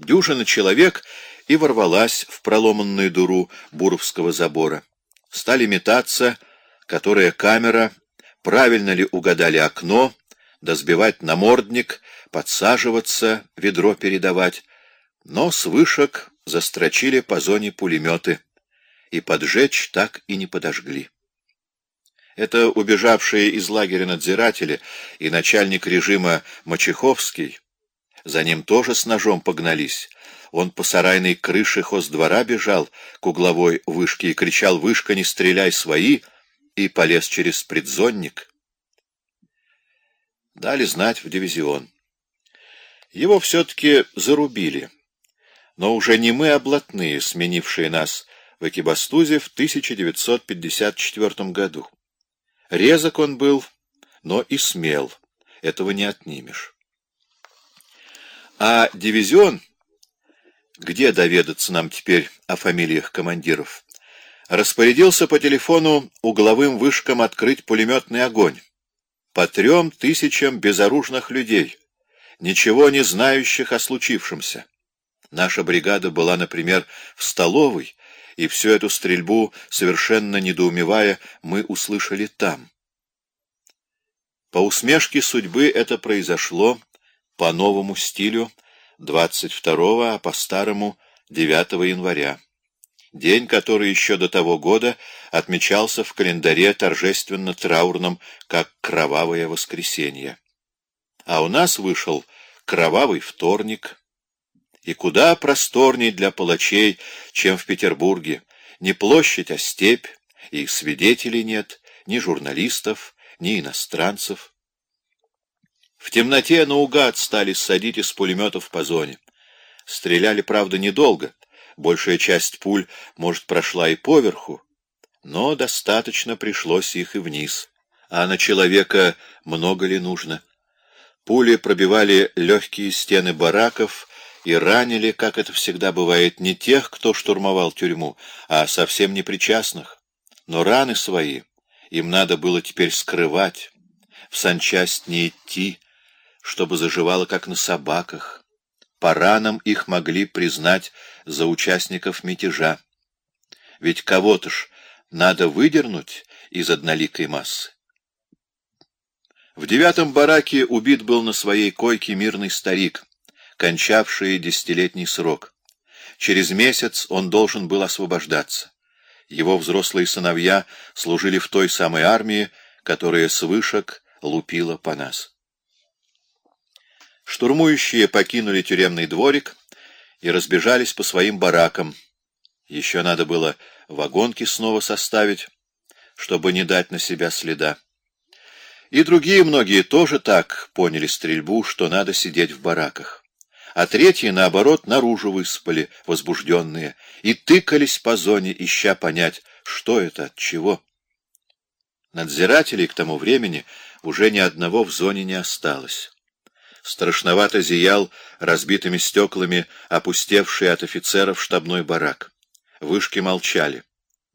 Дюжина человек и ворвалась в проломанную дуру буровского забора. Стали метаться, которая камера, правильно ли угадали окно, да сбивать намордник, подсаживаться, ведро передавать. Но с вышек застрочили по зоне пулеметы, и поджечь так и не подожгли. Это убежавшие из лагеря надзиратели и начальник режима Мачеховский, за ним тоже с ножом погнались. Он по сарайной крыше хоздвора бежал к угловой вышке и кричал «Вышка, не стреляй, свои!» и полез через предзонник. Дали знать в дивизион. Его все-таки зарубили, но уже не мы, а блатные, сменившие нас в Экибастузе в 1954 году. Резок он был, но и смел. Этого не отнимешь. А дивизион, где доведаться нам теперь о фамилиях командиров, распорядился по телефону угловым вышкам открыть пулеметный огонь по трем тысячам безоружных людей, ничего не знающих о случившемся. Наша бригада была, например, в столовой, и всю эту стрельбу, совершенно недоумевая, мы услышали там. По усмешке судьбы это произошло по новому стилю 22 а по старому 9 января. День, который еще до того года отмечался в календаре торжественно-траурном, как «Кровавое воскресенье». А у нас вышел «Кровавый вторник», и куда просторней для палачей, чем в Петербурге. Не площадь, а степь, и свидетелей нет, ни журналистов, ни иностранцев. В темноте наугад стали садить из пулеметов по зоне. Стреляли, правда, недолго. Большая часть пуль, может, прошла и поверху, но достаточно пришлось их и вниз. А на человека много ли нужно? Пули пробивали легкие стены бараков, и ранили, как это всегда бывает, не тех, кто штурмовал тюрьму, а совсем непричастных. Но раны свои им надо было теперь скрывать, в санчасть не идти, чтобы заживало, как на собаках. По ранам их могли признать за участников мятежа. Ведь кого-то ж надо выдернуть из одноликой массы. В девятом бараке убит был на своей койке мирный старик — кончавшие десятилетний срок. Через месяц он должен был освобождаться. Его взрослые сыновья служили в той самой армии, которая с вышек лупила по нас. Штурмующие покинули тюремный дворик и разбежались по своим баракам. Еще надо было вагонки снова составить, чтобы не дать на себя следа. И другие многие тоже так поняли стрельбу, что надо сидеть в бараках а третьи, наоборот, наружу выспали, возбужденные, и тыкались по зоне, ища понять, что это, от чего. Надзирателей к тому времени уже ни одного в зоне не осталось. Страшновато зиял разбитыми стеклами опустевший от офицеров штабной барак. Вышки молчали.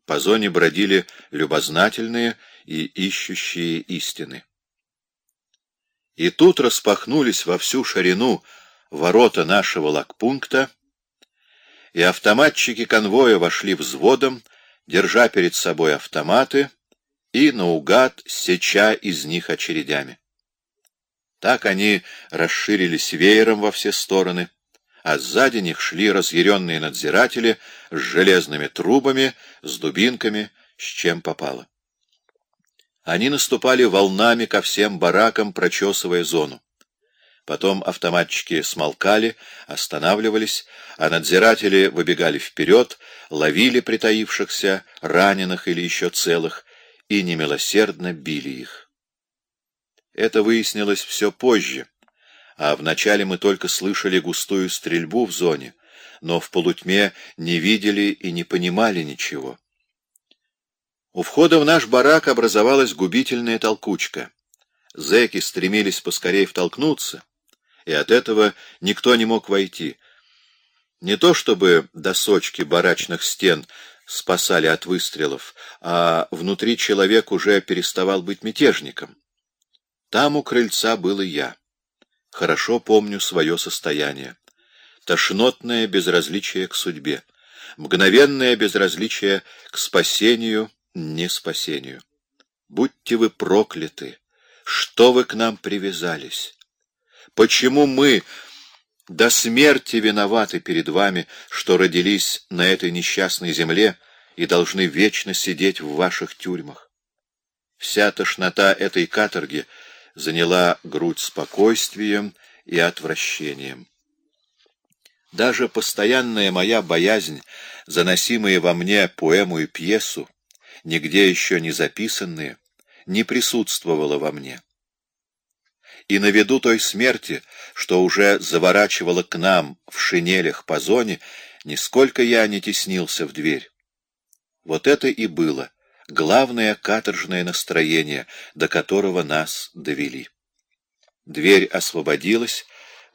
По зоне бродили любознательные и ищущие истины. И тут распахнулись во всю ширину ворота нашего лагпункта, и автоматчики конвоя вошли взводом, держа перед собой автоматы и наугад сеча из них очередями. Так они расширились веером во все стороны, а сзади них шли разъяренные надзиратели с железными трубами, с дубинками, с чем попало. Они наступали волнами ко всем баракам, прочесывая зону. Потом автоматчики смолкали, останавливались, а надзиратели выбегали вперед, ловили притаившихся, раненых или еще целых, и немилосердно били их. Это выяснилось все позже, а вначале мы только слышали густую стрельбу в зоне, но в полутьме не видели и не понимали ничего. У входа в наш барак образовалась губительная толкучка. Зэки стремились поскорее втолкнуться, и от этого никто не мог войти. Не то чтобы досочки барачных стен спасали от выстрелов, а внутри человек уже переставал быть мятежником. Там у крыльца был и я. Хорошо помню свое состояние. тошнотное безразличие к судьбе, мгновенное безразличие к спасению, не спасению. Будьте вы прокляты! Что вы к нам привязались? Почему мы до смерти виноваты перед вами, что родились на этой несчастной земле и должны вечно сидеть в ваших тюрьмах? Вся тошнота этой каторги заняла грудь спокойствием и отвращением. Даже постоянная моя боязнь, заносимая во мне поэму и пьесу, нигде еще не записанные, не присутствовала во мне. И на виду той смерти, что уже заворачивала к нам в шинелях по зоне, нисколько я не теснился в дверь. Вот это и было главное каторжное настроение, до которого нас довели. Дверь освободилась,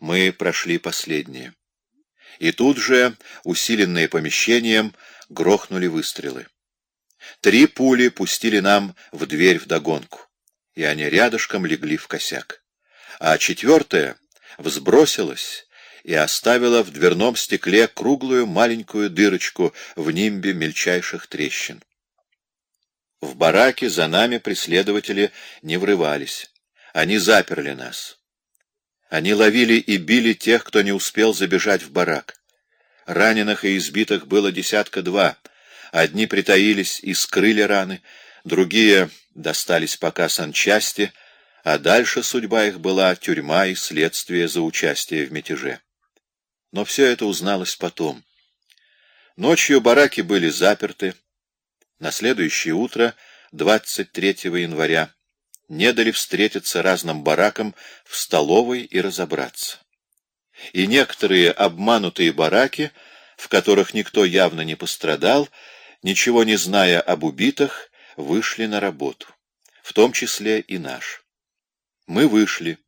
мы прошли последние. И тут же, усиленные помещением, грохнули выстрелы. Три пули пустили нам в дверь вдогонку, и они рядышком легли в косяк. А четвертая взбросилась и оставила в дверном стекле круглую маленькую дырочку в нимбе мельчайших трещин. В бараке за нами преследователи не врывались. Они заперли нас. Они ловили и били тех, кто не успел забежать в барак. Раненых и избитых было десятка два. Одни притаились и скрыли раны, другие достались пока санчасти, а дальше судьба их была тюрьма и следствие за участие в мятеже. Но все это узналось потом. Ночью бараки были заперты. На следующее утро, 23 января, не дали встретиться разным баракам в столовой и разобраться. И некоторые обманутые бараки, в которых никто явно не пострадал, ничего не зная об убитых, вышли на работу, в том числе и наш. Мы вышли,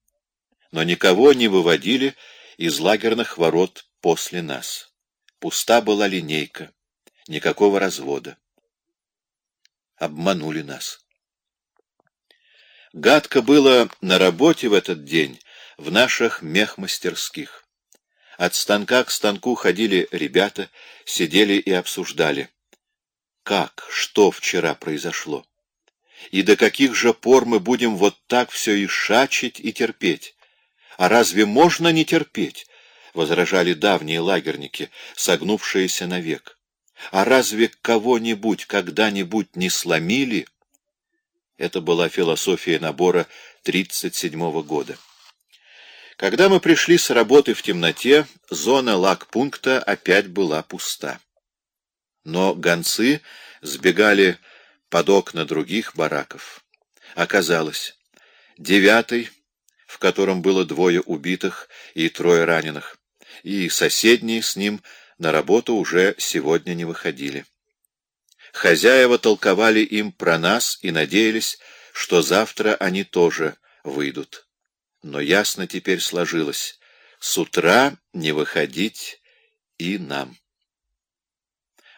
но никого не выводили из лагерных ворот после нас. Пуста была линейка, никакого развода. Обманули нас. Гадко было на работе в этот день в наших мехмастерских. От станка к станку ходили ребята, сидели и обсуждали. Как, что вчера произошло? И до каких же пор мы будем вот так все и шачить, и терпеть? А разве можно не терпеть? — возражали давние лагерники, согнувшиеся навек. А разве кого-нибудь когда-нибудь не сломили? Это была философия набора 37-го года. Когда мы пришли с работы в темноте, зона лагпункта опять была пуста. Но гонцы сбегали под окна других бараков. Оказалось, девятый, в котором было двое убитых и трое раненых, и соседние с ним на работу уже сегодня не выходили. Хозяева толковали им про нас и надеялись, что завтра они тоже выйдут. Но ясно теперь сложилось — с утра не выходить и нам.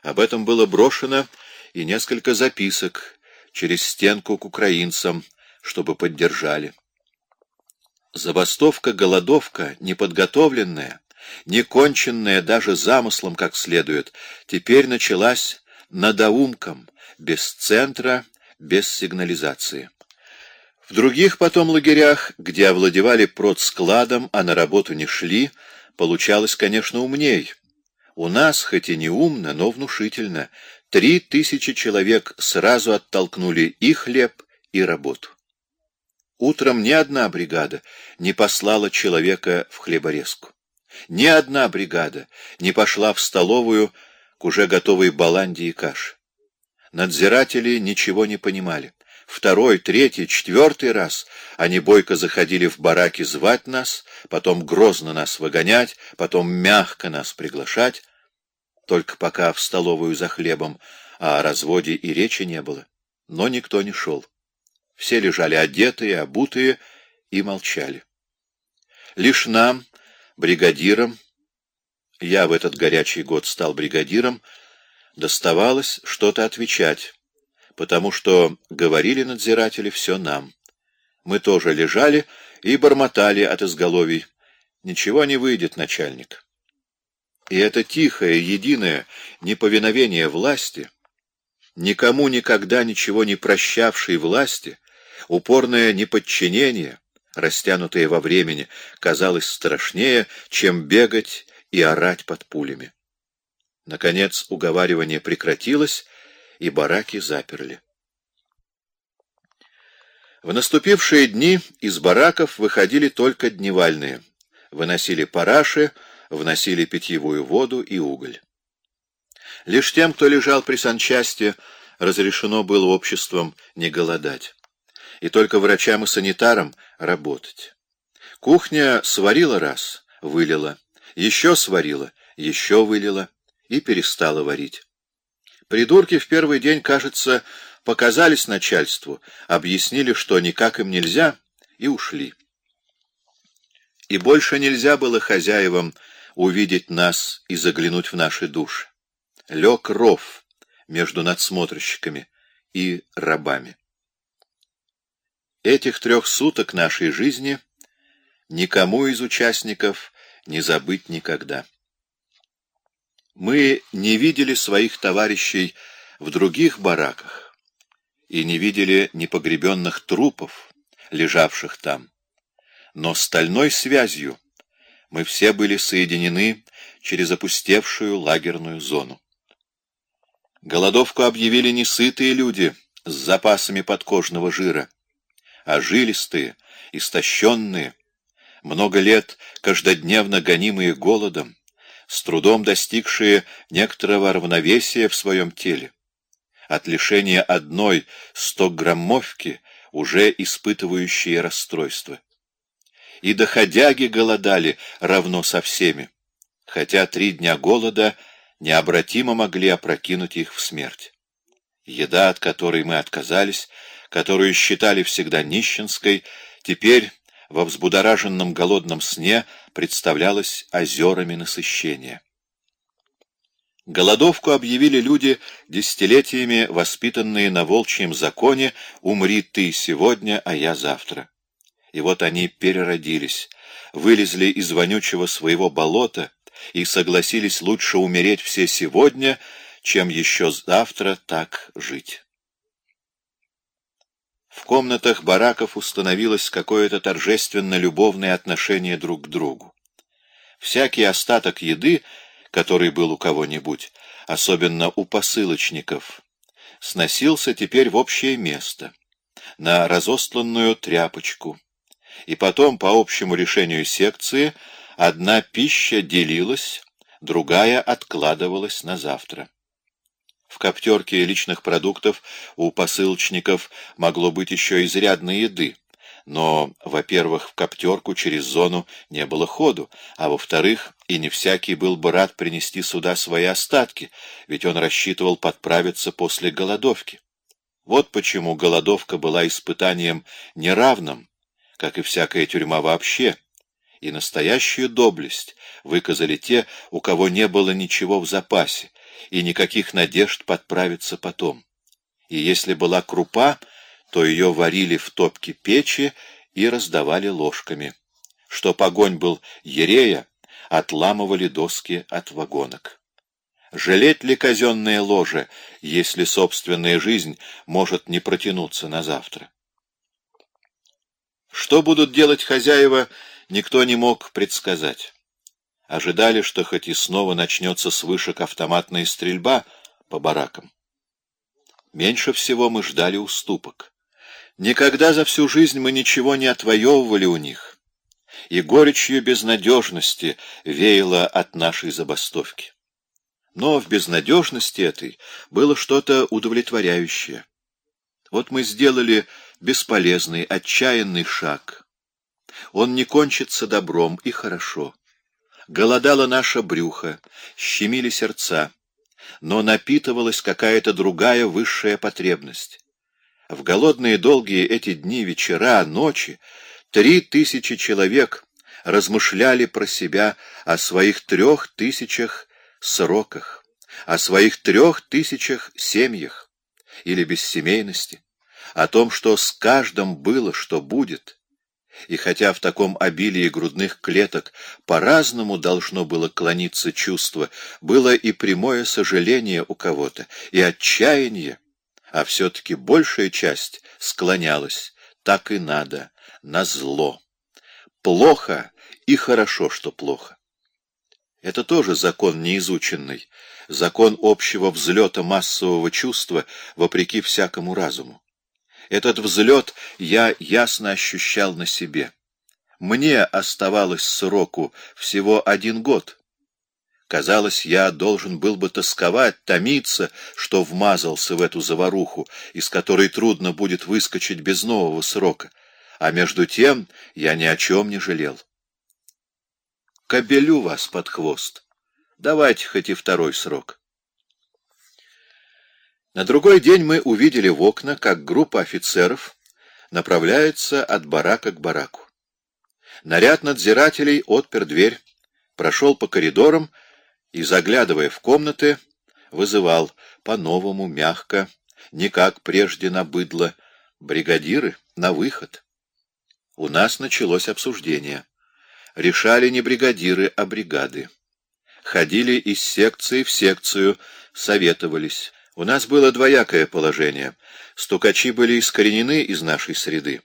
Об этом было брошено и несколько записок через стенку к украинцам, чтобы поддержали. Забастовка-голодовка, неподготовленная, не конченная даже замыслом как следует, теперь началась надоумком, без центра, без сигнализации. В других потом лагерях, где овладевали продскладом, а на работу не шли, получалось, конечно, умней. У нас, хоть и не умно, но внушительно, три тысячи человек сразу оттолкнули и хлеб, и работу. Утром ни одна бригада не послала человека в хлеборезку. Ни одна бригада не пошла в столовую к уже готовой баланде и каше. Надзиратели ничего не понимали. Второй, третий, четвертый раз они бойко заходили в бараки звать нас, потом грозно нас выгонять, потом мягко нас приглашать. Только пока в столовую за хлебом, а о разводе и речи не было. Но никто не шел. Все лежали одетые, обутые и молчали. Лишь нам, бригадирам, я в этот горячий год стал бригадиром, доставалось что-то отвечать, потому что говорили надзиратели все нам. Мы тоже лежали и бормотали от изголовий. Ничего не выйдет, начальник. И это тихое, единое неповиновение власти, никому никогда ничего не прощавшей власти, упорное неподчинение, растянутое во времени, казалось страшнее, чем бегать и орать под пулями. Наконец уговаривание прекратилось, и бараки заперли. В наступившие дни из бараков выходили только дневальные, выносили параши, вносили питьевую воду и уголь. Лишь тем, кто лежал при санчасти, разрешено было обществом не голодать. И только врачам и санитарам работать. Кухня сварила раз, вылила, еще сварила, еще вылила и перестала варить. Придурки в первый день, кажется, показались начальству, объяснили, что никак им нельзя, и ушли. И больше нельзя было хозяевам увидеть нас и заглянуть в наши души. Лег ров между надсмотрщиками и рабами. Этих трех суток нашей жизни никому из участников не забыть никогда. Мы не видели своих товарищей в других бараках и не видели непогребенных трупов, лежавших там. Но стальной связью мы все были соединены через опустевшую лагерную зону. Голодовку объявили не сытые люди с запасами подкожного жира, а жилистые, истощенные, много лет каждодневно гонимые голодом, с трудом достигшие некоторого равновесия в своем теле. От лишения одной стограммовки уже испытывающие расстройство. И доходяги голодали равно со всеми, хотя три дня голода необратимо могли опрокинуть их в смерть. Еда, от которой мы отказались, которую считали всегда нищенской, теперь во взбудораженном голодном сне представлялась озерами насыщения. Голодовку объявили люди, десятилетиями воспитанные на волчьем законе «Умри ты сегодня, а я завтра». И вот они переродились, вылезли из вонючего своего болота и согласились лучше умереть все сегодня, чем еще завтра так жить. В комнатах бараков установилось какое-то торжественно-любовное отношение друг к другу. Всякий остаток еды, который был у кого-нибудь, особенно у посылочников, сносился теперь в общее место, на разостланную тряпочку, и потом, по общему решению секции, одна пища делилась, другая откладывалась на завтра. В коптерке личных продуктов у посылочников могло быть еще изрядно еды, но, во-первых, в коптерку через зону не было ходу, а во-вторых, и не всякий был бы рад принести сюда свои остатки, ведь он рассчитывал подправиться после голодовки. Вот почему голодовка была испытанием неравным, как и всякая тюрьма вообще, и настоящую доблесть выказали те, у кого не было ничего в запасе, и никаких надежд подправиться потом. И если была крупа, то ее варили в топке печи и раздавали ложками. Что погонь был ерея, отламывали доски от вагонок. Жалеть ли казенное ложе, если собственная жизнь может не протянуться на завтра? Что будут делать хозяева, никто не мог предсказать. Ожидали, что хоть и снова начнется с вышек автоматная стрельба по баракам. Меньше всего мы ждали уступок. Никогда за всю жизнь мы ничего не отвоевывали у них, и горечью безнадежности веяло от нашей забастовки. Но в безнадежности этой было что-то удовлетворяющее. Вот мы сделали бесполезный, отчаянный шаг. Он не кончится добром, и хорошо. Голодало наше брюхо, щемили сердца, но напитывалась какая-то другая высшая потребность. В голодные долгие эти дни, вечера, ночи три тысячи человек размышляли про себя о своих трех тысячах сроках, о своих трех тысячах семьях или бессемейности, о том, что с каждым было, что будет, И хотя в таком обилии грудных клеток по-разному должно было клониться чувство, было и прямое сожаление у кого-то, и отчаяние, а все-таки большая часть склонялась, так и надо, на зло. Плохо и хорошо, что плохо. Это тоже закон неизученный, закон общего взлета массового чувства вопреки всякому разуму. Этот взлет я ясно ощущал на себе. Мне оставалось сроку всего один год. Казалось, я должен был бы тосковать, томиться, что вмазался в эту заваруху, из которой трудно будет выскочить без нового срока. А между тем я ни о чем не жалел. Кобелю вас под хвост. Давайте хоть и второй срок. На другой день мы увидели в окна, как группа офицеров направляется от барака к бараку. Наряд надзирателей отпер дверь, прошел по коридорам и, заглядывая в комнаты, вызывал по-новому, мягко, не как прежде на быдло, бригадиры на выход. У нас началось обсуждение. Решали не бригадиры, а бригады. Ходили из секции в секцию, советовались. У нас было двоякое положение. Стукачи были искоренены из нашей среды,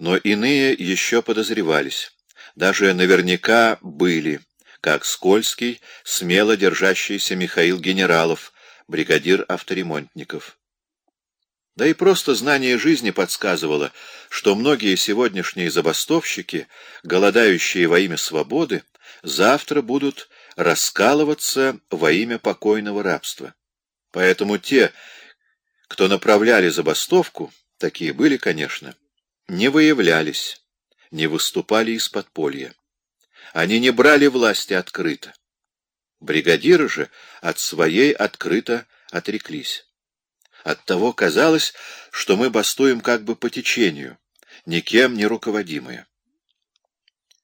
но иные еще подозревались. Даже наверняка были, как Скользкий, смело держащийся Михаил Генералов, бригадир авторемонтников. Да и просто знание жизни подсказывало, что многие сегодняшние забастовщики, голодающие во имя свободы, завтра будут раскалываться во имя покойного рабства. Поэтому те, кто направляли забастовку, такие были, конечно, не выявлялись, не выступали из подполья. Они не брали власти открыто. Бригадиры же от своей открыто отреклись. Оттого казалось, что мы бастуем как бы по течению, никем не руководимые.